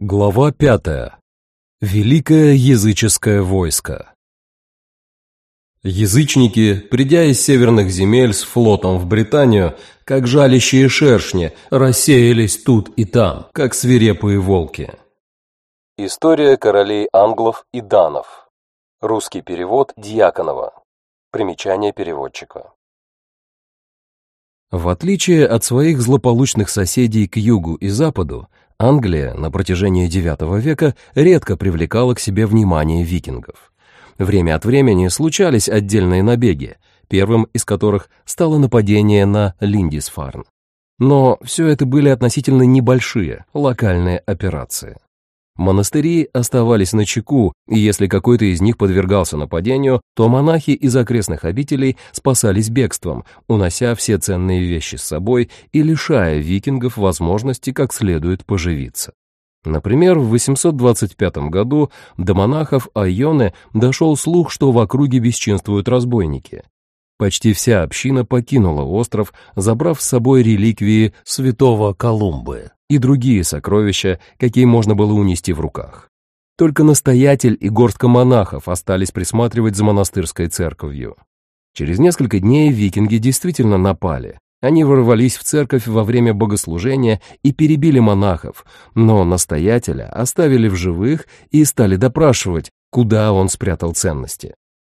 Глава пятая. Великое языческое войско. Язычники, придя из северных земель с флотом в Британию, как жалящие шершни, рассеялись тут и там, как свирепые волки. История королей англов и данов. Русский перевод Дьяконова. Примечание переводчика. В отличие от своих злополучных соседей к югу и западу, Англия на протяжении IX века редко привлекала к себе внимание викингов. Время от времени случались отдельные набеги, первым из которых стало нападение на Линдисфарн. Но все это были относительно небольшие, локальные операции. Монастыри оставались на чеку, и если какой-то из них подвергался нападению, то монахи из окрестных обителей спасались бегством, унося все ценные вещи с собой и лишая викингов возможности как следует поживиться. Например, в 825 году до монахов Айоне дошел слух, что в округе бесчинствуют разбойники. Почти вся община покинула остров, забрав с собой реликвии святого Колумбы и другие сокровища, какие можно было унести в руках. Только настоятель и горстка монахов остались присматривать за монастырской церковью. Через несколько дней викинги действительно напали. Они ворвались в церковь во время богослужения и перебили монахов, но настоятеля оставили в живых и стали допрашивать, куда он спрятал ценности.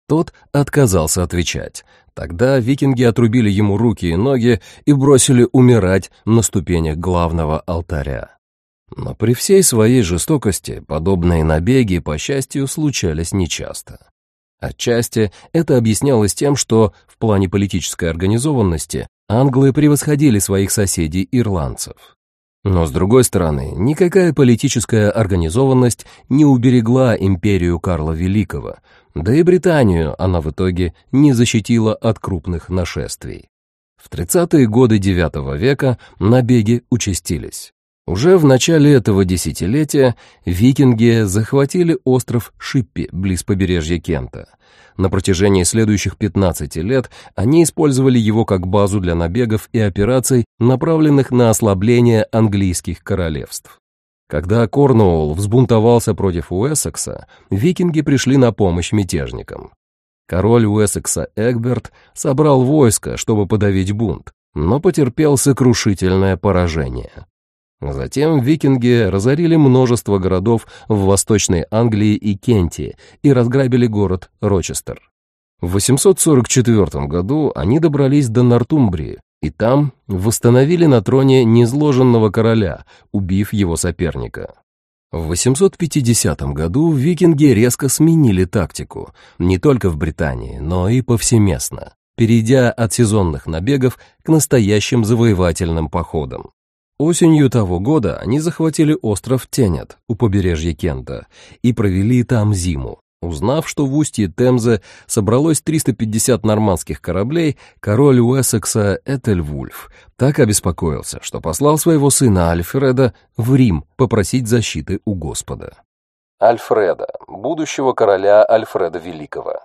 Тот отказался отвечать. Тогда викинги отрубили ему руки и ноги и бросили умирать на ступенях главного алтаря. Но при всей своей жестокости подобные набеги, по счастью, случались нечасто. Отчасти это объяснялось тем, что в плане политической организованности англы превосходили своих соседей-ирландцев. Но, с другой стороны, никакая политическая организованность не уберегла империю Карла Великого, да и Британию она в итоге не защитила от крупных нашествий. В 30-е годы IX века набеги участились. Уже в начале этого десятилетия викинги захватили остров Шиппи близ побережья Кента. На протяжении следующих 15 лет они использовали его как базу для набегов и операций, направленных на ослабление английских королевств. Когда Корнуолл взбунтовался против Уэссекса, викинги пришли на помощь мятежникам. Король Уэссекса Эгберт собрал войско, чтобы подавить бунт, но потерпел сокрушительное поражение. Затем викинги разорили множество городов в Восточной Англии и Кенте и разграбили город Рочестер. В 844 году они добрались до Нортумбрии, и там восстановили на троне незложенного короля, убив его соперника. В 850 году викинги резко сменили тактику, не только в Британии, но и повсеместно, перейдя от сезонных набегов к настоящим завоевательным походам. Осенью того года они захватили остров Тенет у побережья Кента и провели там зиму. Узнав, что в устье Темзы собралось 350 нормандских кораблей, король Уэссекса Этельвульф так обеспокоился, что послал своего сына Альфреда в Рим попросить защиты у Господа. Альфреда, будущего короля Альфреда Великого.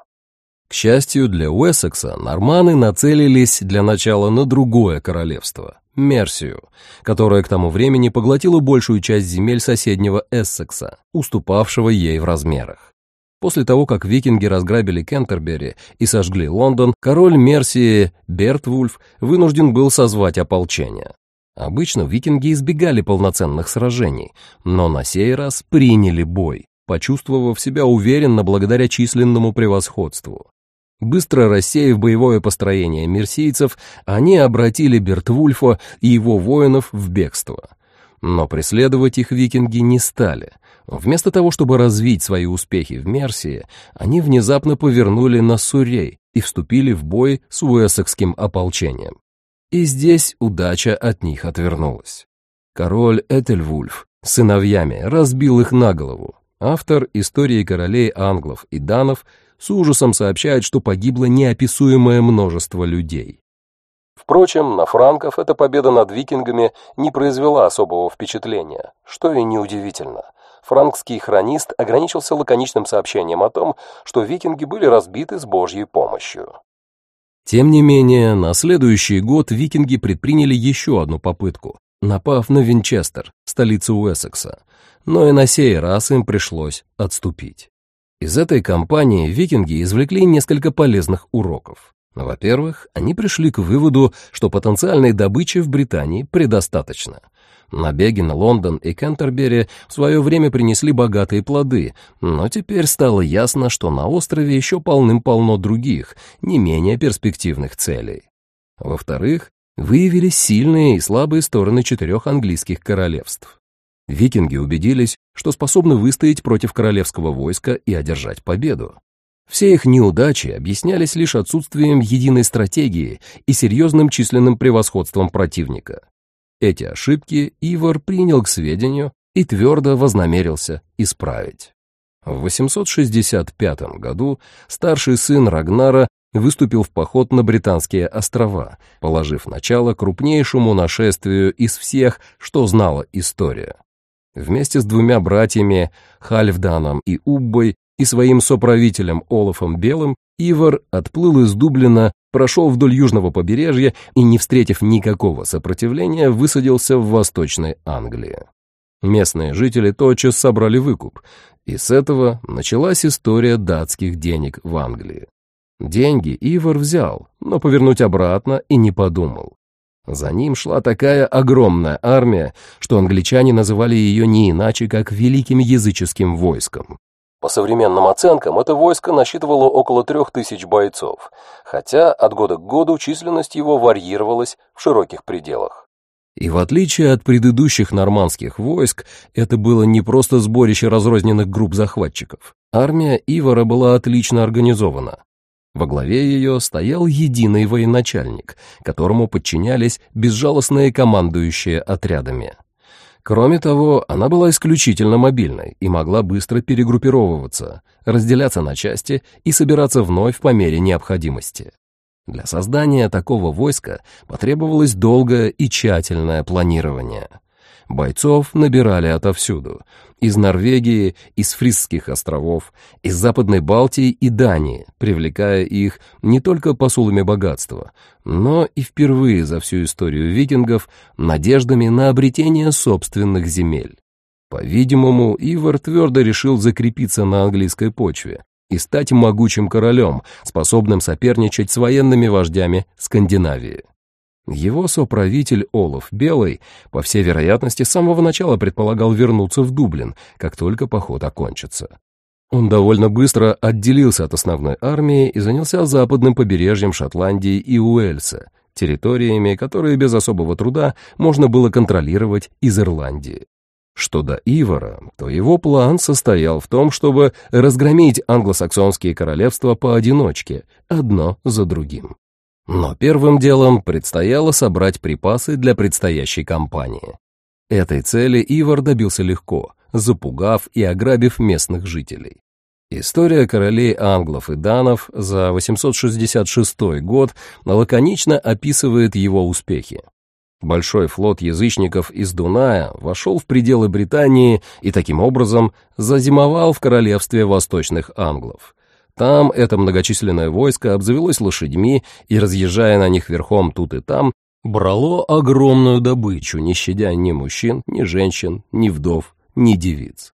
К счастью для Уэссекса, норманы нацелились для начала на другое королевство – Мерсию, которое к тому времени поглотило большую часть земель соседнего Эссекса, уступавшего ей в размерах. После того, как викинги разграбили Кентербери и сожгли Лондон, король Мерсии Бертвульф вынужден был созвать ополчение. Обычно викинги избегали полноценных сражений, но на сей раз приняли бой, почувствовав себя уверенно благодаря численному превосходству. Быстро рассеяв боевое построение мерсийцев, они обратили Бертвульфа и его воинов в бегство. Но преследовать их викинги не стали — Вместо того, чтобы развить свои успехи в Мерсии, они внезапно повернули на Сурей и вступили в бой с уэссекским ополчением. И здесь удача от них отвернулась. Король Этельвульф сыновьями разбил их на голову. Автор истории королей англов и данов с ужасом сообщает, что погибло неописуемое множество людей. Впрочем, на франков эта победа над викингами не произвела особого впечатления, что и неудивительно – франкский хронист ограничился лаконичным сообщением о том, что викинги были разбиты с Божьей помощью. Тем не менее, на следующий год викинги предприняли еще одну попытку, напав на Винчестер, столицу Уэссекса, но и на сей раз им пришлось отступить. Из этой кампании викинги извлекли несколько полезных уроков. Во-первых, они пришли к выводу, что потенциальной добычи в Британии предостаточно. Набеги на Лондон и Кентербери в свое время принесли богатые плоды, но теперь стало ясно, что на острове еще полным-полно других, не менее перспективных целей. Во-вторых, выявились сильные и слабые стороны четырех английских королевств. Викинги убедились, что способны выстоять против королевского войска и одержать победу. Все их неудачи объяснялись лишь отсутствием единой стратегии и серьезным численным превосходством противника. Эти ошибки Ивар принял к сведению и твердо вознамерился исправить. В 865 году старший сын Рагнара выступил в поход на Британские острова, положив начало крупнейшему нашествию из всех, что знала история. Вместе с двумя братьями Хальфданом и Уббой и своим соправителем Олафом Белым Ивар отплыл из Дублина, прошел вдоль южного побережья и, не встретив никакого сопротивления, высадился в Восточной Англии. Местные жители тотчас собрали выкуп, и с этого началась история датских денег в Англии. Деньги Ивар взял, но повернуть обратно и не подумал. За ним шла такая огромная армия, что англичане называли ее не иначе, как «великим языческим войском». По современным оценкам, это войско насчитывало около трех тысяч бойцов, хотя от года к году численность его варьировалась в широких пределах. И в отличие от предыдущих нормандских войск, это было не просто сборище разрозненных групп захватчиков. Армия Ивара была отлично организована. Во главе ее стоял единый военачальник, которому подчинялись безжалостные командующие отрядами. Кроме того, она была исключительно мобильной и могла быстро перегруппировываться, разделяться на части и собираться вновь по мере необходимости. Для создания такого войска потребовалось долгое и тщательное планирование – Бойцов набирали отовсюду. Из Норвегии, из Фрисских островов, из Западной Балтии и Дании, привлекая их не только посулами богатства, но и впервые за всю историю викингов надеждами на обретение собственных земель. По-видимому, Ивар твердо решил закрепиться на английской почве и стать могучим королем, способным соперничать с военными вождями Скандинавии. Его соправитель Олаф Белый, по всей вероятности, с самого начала предполагал вернуться в Дублин, как только поход окончится. Он довольно быстро отделился от основной армии и занялся западным побережьем Шотландии и Уэльса, территориями, которые без особого труда можно было контролировать из Ирландии. Что до Ивара, то его план состоял в том, чтобы разгромить англосаксонские королевства поодиночке, одно за другим. Но первым делом предстояло собрать припасы для предстоящей кампании. Этой цели Ивар добился легко, запугав и ограбив местных жителей. История королей англов и данов за 866 год лаконично описывает его успехи. Большой флот язычников из Дуная вошел в пределы Британии и таким образом зазимовал в королевстве восточных англов. Там это многочисленное войско обзавелось лошадьми и, разъезжая на них верхом тут и там, брало огромную добычу, не щадя ни мужчин, ни женщин, ни вдов, ни девиц.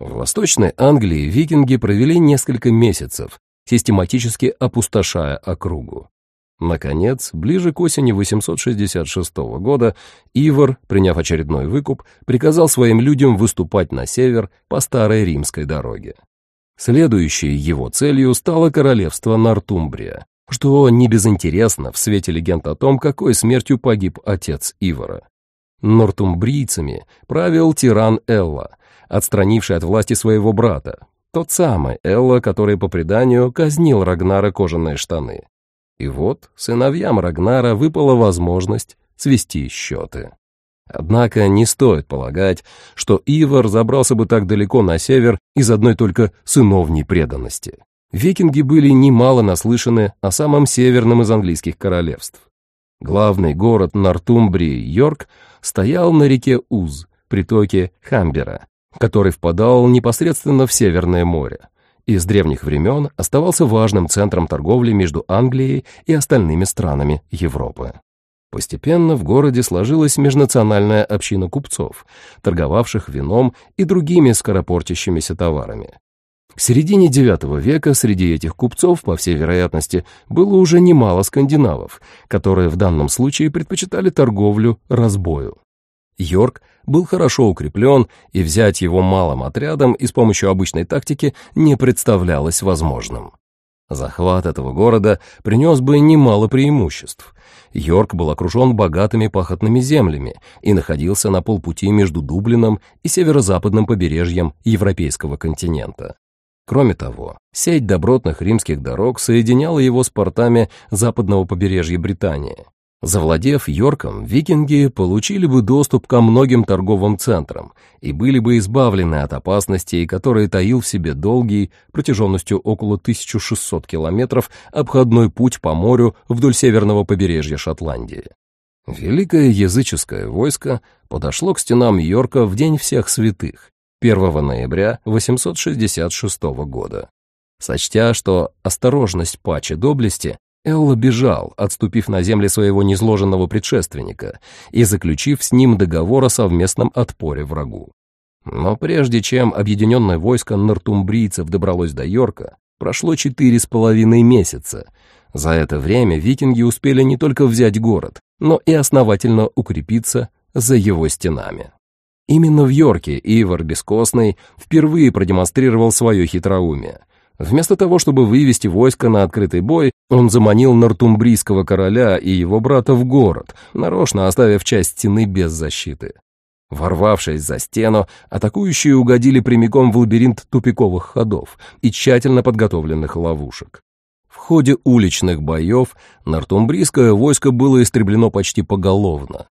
В Восточной Англии викинги провели несколько месяцев, систематически опустошая округу. Наконец, ближе к осени 866 года, Ивар, приняв очередной выкуп, приказал своим людям выступать на север по старой римской дороге. Следующей его целью стало королевство Нортумбрия, что не безинтересно в свете легенд о том, какой смертью погиб отец Ивара. Нортумбрийцами правил тиран Элла, отстранивший от власти своего брата, тот самый Элла, который по преданию казнил Рагнара кожаные штаны. И вот сыновьям Рагнара выпала возможность свести счеты. Однако не стоит полагать, что Ивар забрался бы так далеко на север из одной только сыновней преданности. Викинги были немало наслышаны о самом северном из английских королевств. Главный город Нортумбрии, Йорк, стоял на реке Уз, притоке Хамбера, который впадал непосредственно в Северное море и с древних времен оставался важным центром торговли между Англией и остальными странами Европы. Постепенно в городе сложилась межнациональная община купцов, торговавших вином и другими скоропортящимися товарами. К середине IX века среди этих купцов, по всей вероятности, было уже немало скандинавов, которые в данном случае предпочитали торговлю разбою. Йорк был хорошо укреплен, и взять его малым отрядом и с помощью обычной тактики не представлялось возможным. Захват этого города принес бы немало преимуществ. Йорк был окружен богатыми пахотными землями и находился на полпути между Дублином и северо-западным побережьем европейского континента. Кроме того, сеть добротных римских дорог соединяла его с портами западного побережья Британии. Завладев Йорком, викинги получили бы доступ ко многим торговым центрам и были бы избавлены от опасностей, которые таил в себе долгий, протяженностью около 1600 километров, обходной путь по морю вдоль северного побережья Шотландии. Великое языческое войско подошло к стенам Йорка в День всех святых, 1 ноября 866 года. Сочтя, что осторожность паче доблести, Элла бежал, отступив на земли своего незложенного предшественника и заключив с ним договор о совместном отпоре врагу. Но прежде чем объединенное войско нортумбрийцев добралось до Йорка, прошло четыре с половиной месяца. За это время викинги успели не только взять город, но и основательно укрепиться за его стенами. Именно в Йорке Ивар Бескостный впервые продемонстрировал свое хитроумие — Вместо того, чтобы вывести войско на открытый бой, он заманил нортумбрийского короля и его брата в город, нарочно оставив часть стены без защиты. Ворвавшись за стену, атакующие угодили прямиком в лабиринт тупиковых ходов и тщательно подготовленных ловушек. В ходе уличных боев нортумбрийское войско было истреблено почти поголовно.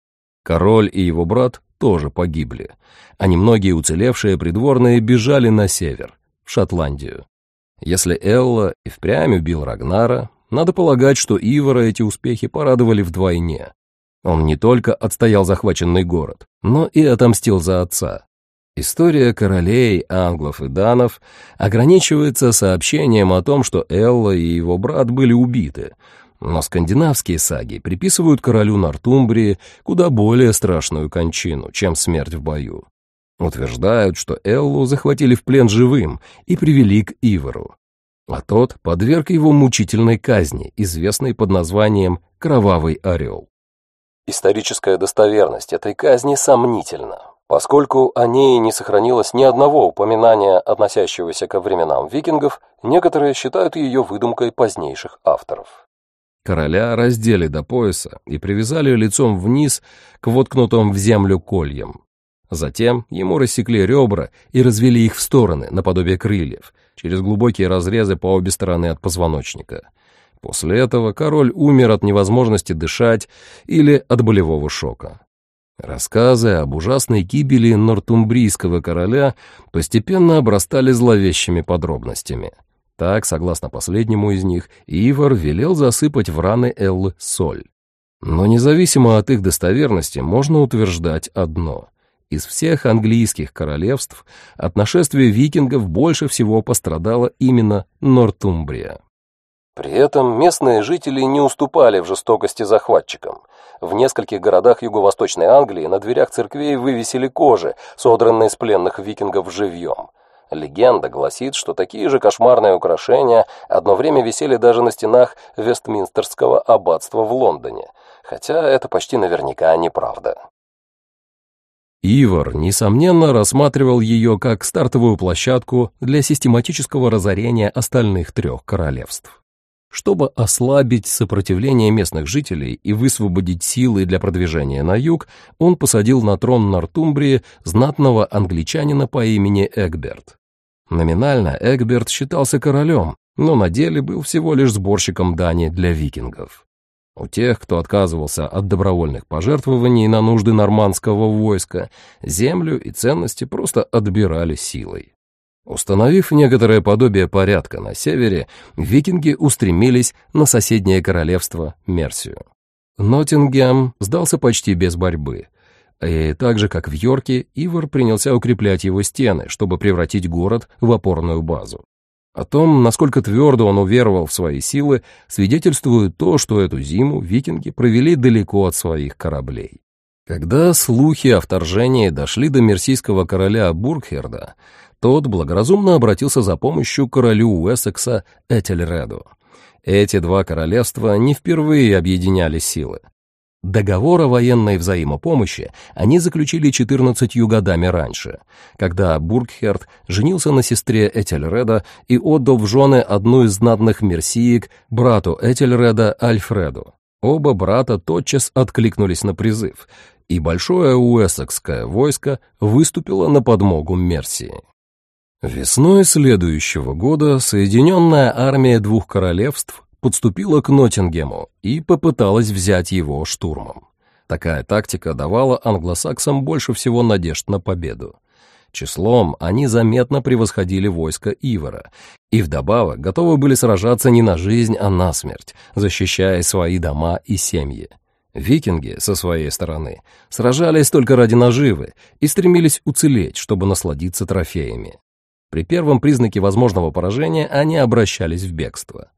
Король и его брат тоже погибли, а немногие уцелевшие придворные бежали на север, в Шотландию. Если Элла и впрямь убил Рагнара, надо полагать, что Ивара эти успехи порадовали вдвойне. Он не только отстоял захваченный город, но и отомстил за отца. История королей, англов и данов ограничивается сообщением о том, что Элла и его брат были убиты, но скандинавские саги приписывают королю Нортумбрии куда более страшную кончину, чем смерть в бою. Утверждают, что Эллу захватили в плен живым и привели к Ивару. А тот подверг его мучительной казни, известной под названием «Кровавый орел». Историческая достоверность этой казни сомнительна, поскольку о ней не сохранилось ни одного упоминания, относящегося ко временам викингов, некоторые считают ее выдумкой позднейших авторов. Короля раздели до пояса и привязали лицом вниз к воткнутым в землю кольям. Затем ему рассекли ребра и развели их в стороны, наподобие крыльев, через глубокие разрезы по обе стороны от позвоночника. После этого король умер от невозможности дышать или от болевого шока. Рассказы об ужасной гибели нортумбрийского короля постепенно обрастали зловещими подробностями. Так, согласно последнему из них, Ивар велел засыпать в раны Эллы соль. Но независимо от их достоверности, можно утверждать одно — из всех английских королевств от нашествия викингов больше всего пострадала именно Нортумбрия. При этом местные жители не уступали в жестокости захватчикам. В нескольких городах юго-восточной Англии на дверях церквей вывесили кожи, содранные с пленных викингов живьем. Легенда гласит, что такие же кошмарные украшения одно время висели даже на стенах Вестминстерского аббатства в Лондоне, хотя это почти наверняка неправда. Ивар, несомненно, рассматривал ее как стартовую площадку для систематического разорения остальных трех королевств. Чтобы ослабить сопротивление местных жителей и высвободить силы для продвижения на юг, он посадил на трон Нортумбрии знатного англичанина по имени Эгберт. Номинально Эгберт считался королем, но на деле был всего лишь сборщиком дани для викингов. У тех, кто отказывался от добровольных пожертвований на нужды нормандского войска, землю и ценности просто отбирали силой. Установив некоторое подобие порядка на севере, викинги устремились на соседнее королевство Мерсию. Ноттингем сдался почти без борьбы, и так же, как в Йорке, Ивар принялся укреплять его стены, чтобы превратить город в опорную базу. О том, насколько твердо он уверовал в свои силы, свидетельствует то, что эту зиму викинги провели далеко от своих кораблей. Когда слухи о вторжении дошли до мерсийского короля Бургхерда, тот благоразумно обратился за помощью королю Уэссекса Этельреду. Эти два королевства не впервые объединяли силы. Договор о военной взаимопомощи они заключили 14 годами раньше, когда Бургхерд женился на сестре Этельреда и отдал в жены одну из знатных мерсиек брату Этельреда Альфреду. Оба брата тотчас откликнулись на призыв, и большое уэссекское войско выступило на подмогу Мерсии. Весной следующего года Соединенная армия двух королевств подступила к Ноттингему и попыталась взять его штурмом. Такая тактика давала англосаксам больше всего надежд на победу. Числом они заметно превосходили войско Ивара, и вдобавок готовы были сражаться не на жизнь, а на смерть, защищая свои дома и семьи. Викинги, со своей стороны, сражались только ради наживы и стремились уцелеть, чтобы насладиться трофеями. При первом признаке возможного поражения они обращались в бегство.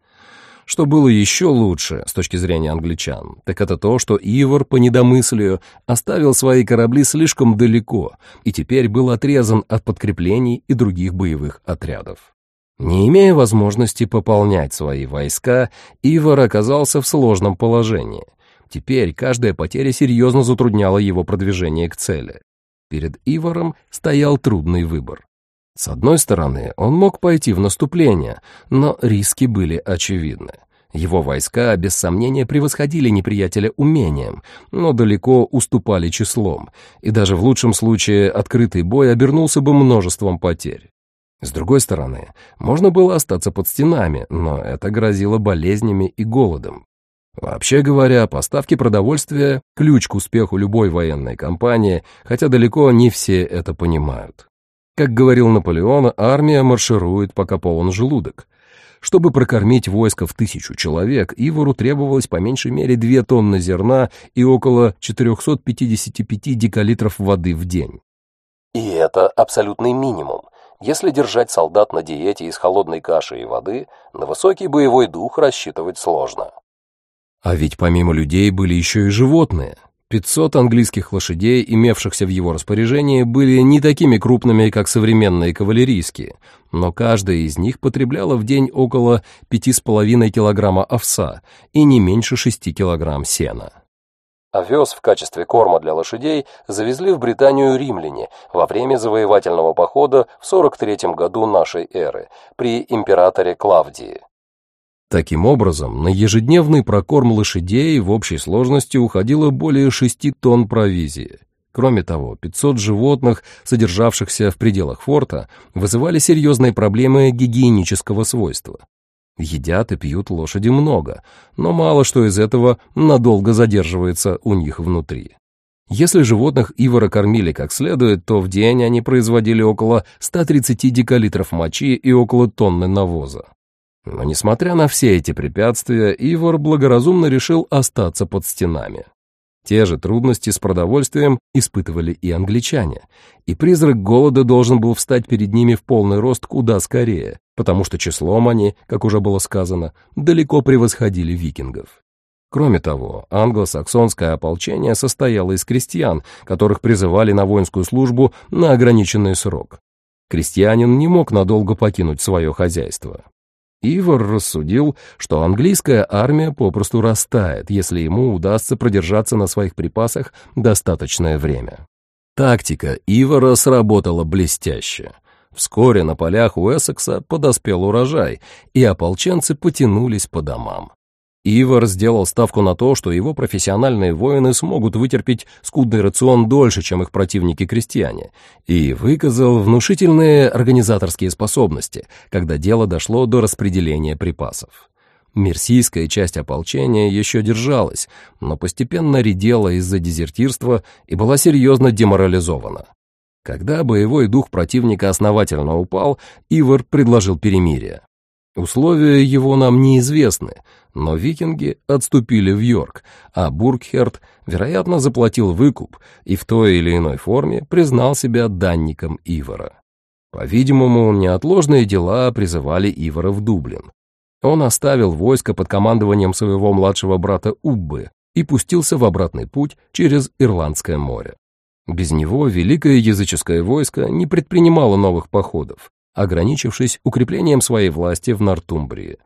Что было еще лучше с точки зрения англичан, так это то, что Ивар по недомыслию оставил свои корабли слишком далеко и теперь был отрезан от подкреплений и других боевых отрядов. Не имея возможности пополнять свои войска, Ивар оказался в сложном положении. Теперь каждая потеря серьезно затрудняла его продвижение к цели. Перед Иваром стоял трудный выбор. С одной стороны, он мог пойти в наступление, но риски были очевидны. Его войска, без сомнения, превосходили неприятеля умением, но далеко уступали числом, и даже в лучшем случае открытый бой обернулся бы множеством потерь. С другой стороны, можно было остаться под стенами, но это грозило болезнями и голодом. Вообще говоря, поставки продовольствия – ключ к успеху любой военной кампании, хотя далеко не все это понимают. Как говорил Наполеон, армия марширует, пока полон желудок. Чтобы прокормить войско в тысячу человек, Ивору требовалось по меньшей мере две тонны зерна и около 455 декалитров воды в день. И это абсолютный минимум. Если держать солдат на диете из холодной каши и воды, на высокий боевой дух рассчитывать сложно. А ведь помимо людей были еще и животные. 500 английских лошадей, имевшихся в его распоряжении, были не такими крупными, как современные кавалерийские, но каждая из них потребляла в день около 5,5 килограмма овса и не меньше 6 килограмм сена. Овес в качестве корма для лошадей завезли в Британию римляне во время завоевательного похода в 43 году нашей эры при императоре Клавдии. Таким образом, на ежедневный прокорм лошадей в общей сложности уходило более 6 тонн провизии. Кроме того, 500 животных, содержавшихся в пределах форта, вызывали серьезные проблемы гигиенического свойства. Едят и пьют лошади много, но мало что из этого надолго задерживается у них внутри. Если животных Ивара кормили как следует, то в день они производили около 130 декалитров мочи и около тонны навоза. Но несмотря на все эти препятствия, Ивар благоразумно решил остаться под стенами. Те же трудности с продовольствием испытывали и англичане, и призрак голода должен был встать перед ними в полный рост куда скорее, потому что числом они, как уже было сказано, далеко превосходили викингов. Кроме того, англосаксонское ополчение состояло из крестьян, которых призывали на воинскую службу на ограниченный срок. Крестьянин не мог надолго покинуть свое хозяйство. Ивар рассудил, что английская армия попросту растает, если ему удастся продержаться на своих припасах достаточное время. Тактика Ивара сработала блестяще. Вскоре на полях Уэссекса подоспел урожай, и ополченцы потянулись по домам. Ивар сделал ставку на то, что его профессиональные воины смогут вытерпеть скудный рацион дольше, чем их противники-крестьяне, и выказал внушительные организаторские способности, когда дело дошло до распределения припасов. Мерсийская часть ополчения еще держалась, но постепенно редела из-за дезертирства и была серьезно деморализована. Когда боевой дух противника основательно упал, Ивар предложил перемирие. Условия его нам неизвестны, но викинги отступили в Йорк, а Бургхерд, вероятно, заплатил выкуп и в той или иной форме признал себя данником Ивара. По-видимому, неотложные дела призывали Ивара в Дублин. Он оставил войско под командованием своего младшего брата Уббы и пустился в обратный путь через Ирландское море. Без него великое языческое войско не предпринимало новых походов, ограничившись укреплением своей власти в Нортумбрии.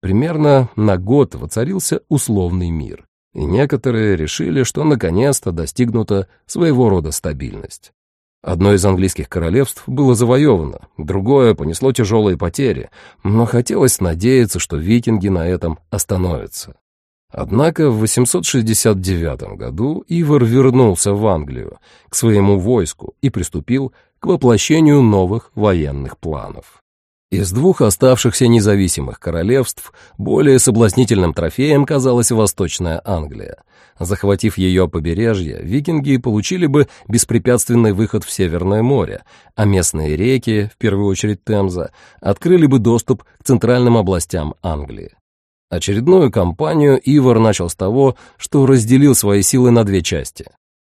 Примерно на год воцарился условный мир, и некоторые решили, что наконец-то достигнута своего рода стабильность. Одно из английских королевств было завоевано, другое понесло тяжелые потери, но хотелось надеяться, что викинги на этом остановятся. Однако в 869 году Ивар вернулся в Англию, к своему войску и приступил к воплощению новых военных планов. Из двух оставшихся независимых королевств более соблазнительным трофеем казалась Восточная Англия. Захватив ее побережье, викинги получили бы беспрепятственный выход в Северное море, а местные реки, в первую очередь Темза, открыли бы доступ к центральным областям Англии. Очередную кампанию Ивар начал с того, что разделил свои силы на две части.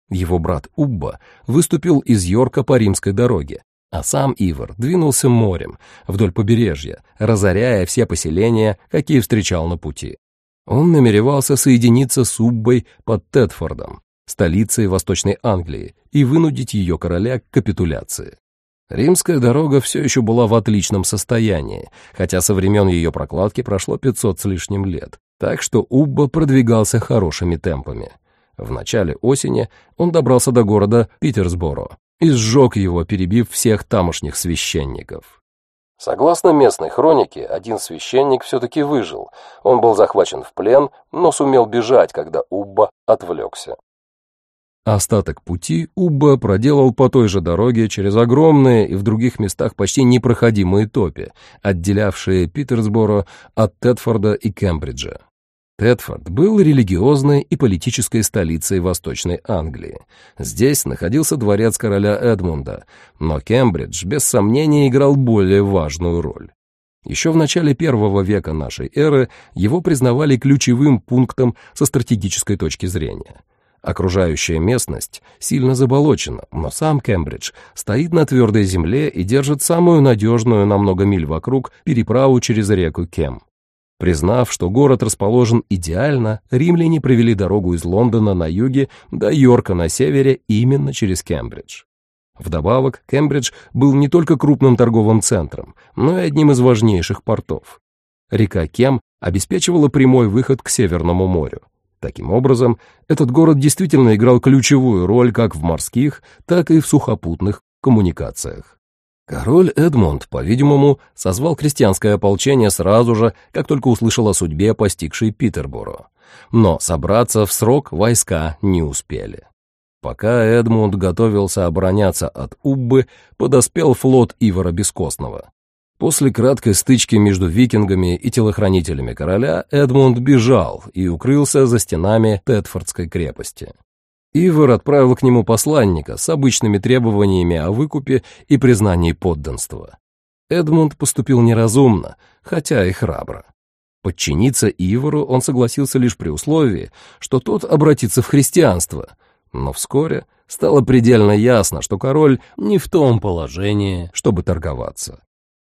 Его брат Убба выступил из Йорка по римской дороге, а сам Ивар двинулся морем вдоль побережья, разоряя все поселения, какие встречал на пути. Он намеревался соединиться с Уббой под Тетфордом, столицей Восточной Англии, и вынудить ее короля к капитуляции. Римская дорога все еще была в отличном состоянии, хотя со времен ее прокладки прошло 500 с лишним лет, так что Убба продвигался хорошими темпами. В начале осени он добрался до города Питерсборо, и сжег его, перебив всех тамошних священников. Согласно местной хронике, один священник все-таки выжил. Он был захвачен в плен, но сумел бежать, когда Убба отвлекся. Остаток пути Убба проделал по той же дороге через огромные и в других местах почти непроходимые топи, отделявшие Питерсборо от Тетфорда и Кембриджа. Тетфорд был религиозной и политической столицей Восточной Англии. Здесь находился дворец короля Эдмунда, но Кембридж без сомнения играл более важную роль. Еще в начале первого века нашей эры его признавали ключевым пунктом со стратегической точки зрения. Окружающая местность сильно заболочена, но сам Кембридж стоит на твердой земле и держит самую надежную на много миль вокруг переправу через реку Кем. Признав, что город расположен идеально, римляне провели дорогу из Лондона на юге до Йорка на севере именно через Кембридж. Вдобавок, Кембридж был не только крупным торговым центром, но и одним из важнейших портов. Река Кем обеспечивала прямой выход к Северному морю. Таким образом, этот город действительно играл ключевую роль как в морских, так и в сухопутных коммуникациях. Король Эдмунд, по-видимому, созвал крестьянское ополчение сразу же, как только услышал о судьбе, постигшей Питерборо. Но собраться в срок войска не успели. Пока Эдмунд готовился обороняться от Уббы, подоспел флот Ивара Бескостного. После краткой стычки между викингами и телохранителями короля Эдмунд бежал и укрылся за стенами Тетфордской крепости. Ивар отправил к нему посланника с обычными требованиями о выкупе и признании подданства. Эдмунд поступил неразумно, хотя и храбро. Подчиниться Ивару он согласился лишь при условии, что тот обратится в христианство, но вскоре стало предельно ясно, что король не в том положении, чтобы торговаться.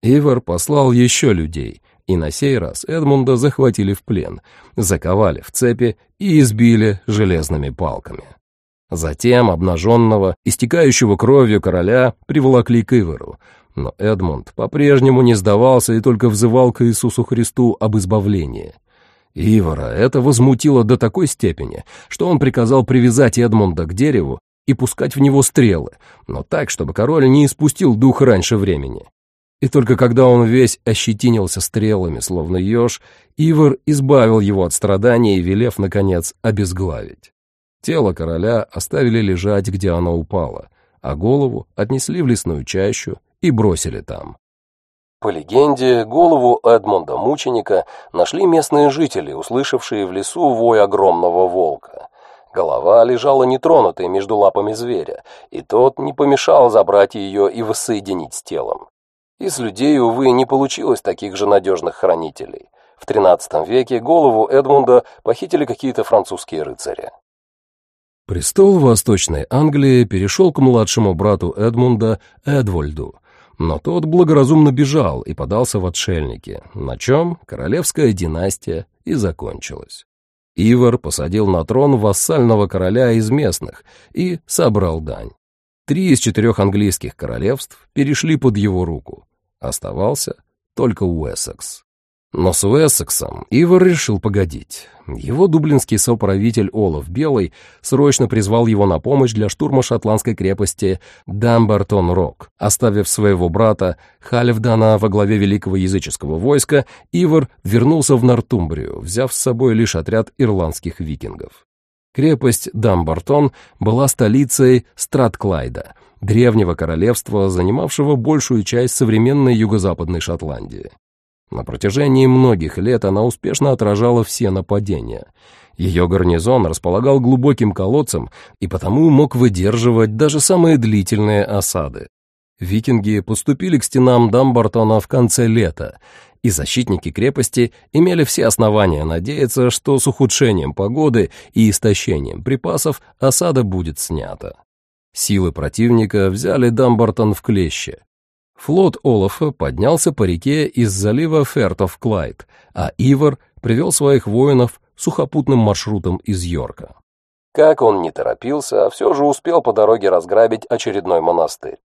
Ивар послал еще людей, и на сей раз Эдмунда захватили в плен, заковали в цепи и избили железными палками. Затем обнаженного, истекающего кровью короля приволокли к Ивару, но Эдмунд по-прежнему не сдавался и только взывал к Иисусу Христу об избавлении. Ивара это возмутило до такой степени, что он приказал привязать Эдмунда к дереву и пускать в него стрелы, но так, чтобы король не испустил дух раньше времени. И только когда он весь ощетинился стрелами, словно еж, Ивар избавил его от страданий, велев, наконец, обезглавить. Тело короля оставили лежать, где оно упало, а голову отнесли в лесную чащу и бросили там. По легенде, голову Эдмунда Мученика нашли местные жители, услышавшие в лесу вой огромного волка. Голова лежала нетронутой между лапами зверя, и тот не помешал забрать ее и воссоединить с телом. Из людей, увы, не получилось таких же надежных хранителей. В XIII веке голову Эдмунда похитили какие-то французские рыцари. Престол Восточной Англии перешел к младшему брату Эдмунда Эдвольду, но тот благоразумно бежал и подался в отшельники, на чем королевская династия и закончилась. Ивар посадил на трон вассального короля из местных и собрал дань. Три из четырех английских королевств перешли под его руку. Оставался только Уэссекс. Но с Уэссексом Ивар решил погодить. Его дублинский соправитель Олаф Белый срочно призвал его на помощь для штурма шотландской крепости Дамбартон-Рок. Оставив своего брата Хальфдана во главе великого языческого войска, Ивар вернулся в Нортумбрию, взяв с собой лишь отряд ирландских викингов. Крепость Дамбартон была столицей Стратклайда, древнего королевства, занимавшего большую часть современной юго-западной Шотландии. На протяжении многих лет она успешно отражала все нападения. Ее гарнизон располагал глубоким колодцем и потому мог выдерживать даже самые длительные осады. Викинги поступили к стенам Дамбартона в конце лета, и защитники крепости имели все основания надеяться, что с ухудшением погоды и истощением припасов осада будет снята. Силы противника взяли Дамбартон в клещи, Флот Олафа поднялся по реке из залива Фертов-Клайд, а Ивар привел своих воинов сухопутным маршрутом из Йорка. Как он не торопился, а все же успел по дороге разграбить очередной монастырь.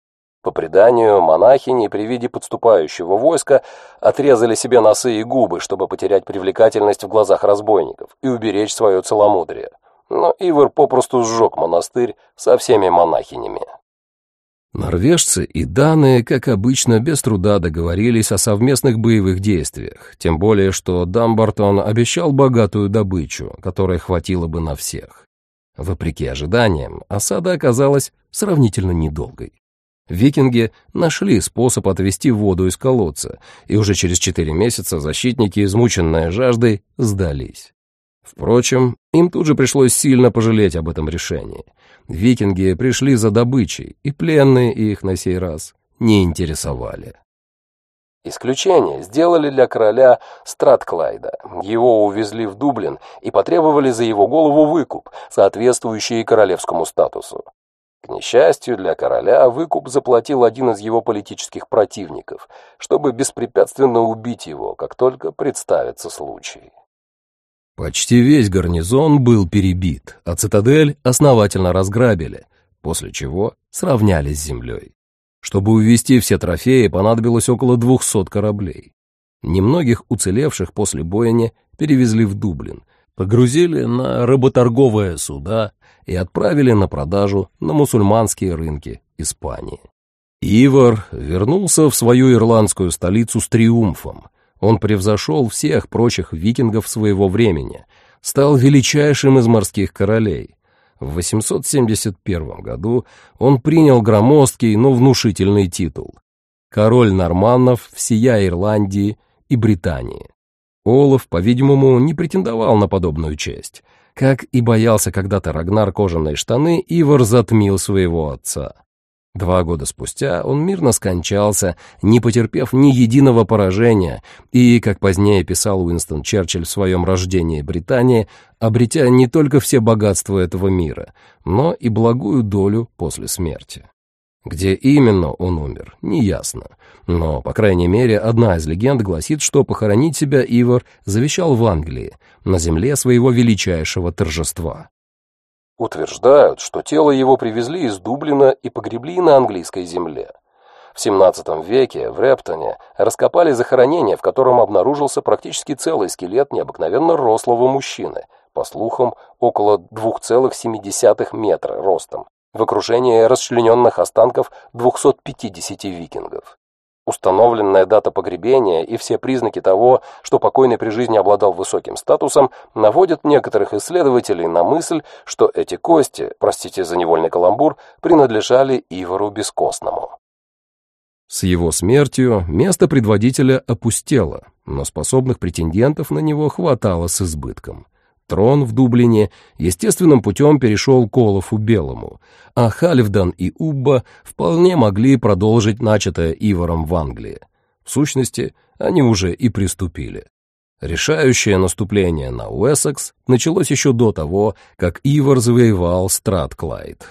По преданию, монахини при виде подступающего войска отрезали себе носы и губы, чтобы потерять привлекательность в глазах разбойников и уберечь свое целомудрие. Но Ивар попросту сжег монастырь со всеми монахинями. Норвежцы и данные, как обычно, без труда договорились о совместных боевых действиях, тем более что Дамбартон обещал богатую добычу, которой хватило бы на всех. Вопреки ожиданиям, осада оказалась сравнительно недолгой. Викинги нашли способ отвести воду из колодца, и уже через четыре месяца защитники, измученные жаждой, сдались. Впрочем, им тут же пришлось сильно пожалеть об этом решении — Викинги пришли за добычей, и пленные их на сей раз не интересовали. Исключение сделали для короля Стратклайда. Его увезли в Дублин и потребовали за его голову выкуп, соответствующий королевскому статусу. К несчастью для короля, выкуп заплатил один из его политических противников, чтобы беспрепятственно убить его, как только представится случай. Почти весь гарнизон был перебит, а цитадель основательно разграбили, после чего сравняли с землей. Чтобы увезти все трофеи, понадобилось около 200 кораблей. Немногих уцелевших после бойни перевезли в Дублин, погрузили на работорговые суда и отправили на продажу на мусульманские рынки Испании. Ивар вернулся в свою ирландскую столицу с триумфом, он превзошел всех прочих викингов своего времени, стал величайшим из морских королей. В 871 году он принял громоздкий, но внушительный титул — король норманнов всея Ирландии и Британии. Олаф, по-видимому, не претендовал на подобную честь. Как и боялся когда-то Рагнар кожаные штаны, Ивар затмил своего отца. Два года спустя он мирно скончался, не потерпев ни единого поражения, и, как позднее писал Уинстон Черчилль в своем «Рождении Британии», обретя не только все богатства этого мира, но и благую долю после смерти. Где именно он умер, неясно, но, по крайней мере, одна из легенд гласит, что похоронить себя Ивар завещал в Англии, на земле своего величайшего торжества. Утверждают, что тело его привезли из Дублина и погребли на английской земле. В XVII веке в Рептоне раскопали захоронение, в котором обнаружился практически целый скелет необыкновенно рослого мужчины, по слухам, около 2,7 метра ростом, в окружении расчлененных останков 250 викингов. Установленная дата погребения и все признаки того, что покойный при жизни обладал высоким статусом, наводят некоторых исследователей на мысль, что эти кости, простите за невольный каламбур, принадлежали Ивару Бескостному. С его смертью место предводителя опустело, но способных претендентов на него хватало с избытком. Трон в Дублине естественным путем перешел к Олафу Белому, а Хальфдан и Убба вполне могли продолжить начатое Иваром в Англии. В сущности, они уже и приступили. Решающее наступление на Уэссекс началось еще до того, как Ивар завоевал Стратклайд.